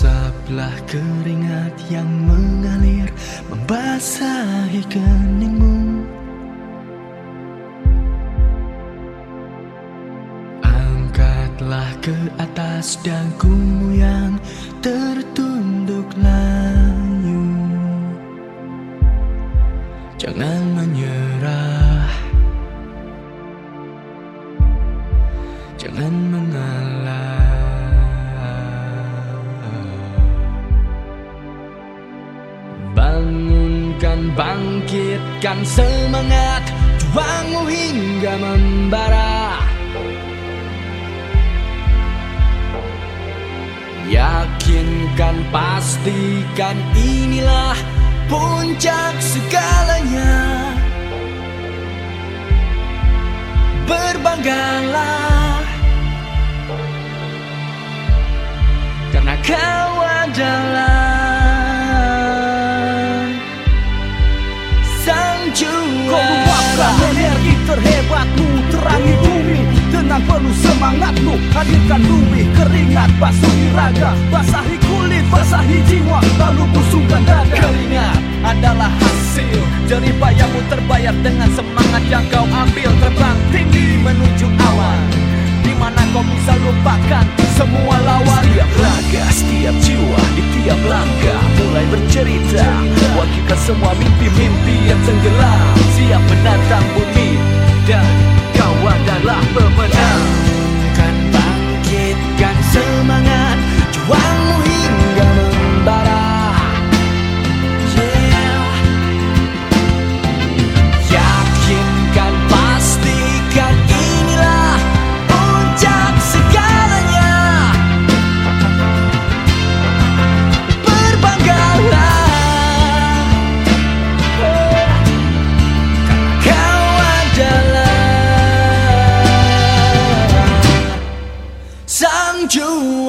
Usaplah keringat yang mengalir Membasahi keningmu. Angkatlah ke atas dagumu yang tertunduk layu. Jangan menyerah. Jangan mengalah Bangunkan, bangkitkan semangat Juangmu hingga membara. Yakinkan, pastikan inilah puncak segalanya. Berbanggalah. Karena kau adalah Kau luapkan energi terhebatmu Terangi bumi. Dengan penuh semangatmu Hadirkan bumi. Keringat basuhi raga Basahi kulit, basahi jiwa. Lalu busungkan dada. Keringat adalah hasil Jerih payahmu terbayar dengan semangat yang kau ambil. Terbang tinggi menuju awan. Di mana kau bisa lupakan semua lawan. Setiap raga, setiap jiwa di tiap langkah Mulai bercerita. Wakilkan semua mimpi-mimpi yang tenggelam yang menantang bumi. you.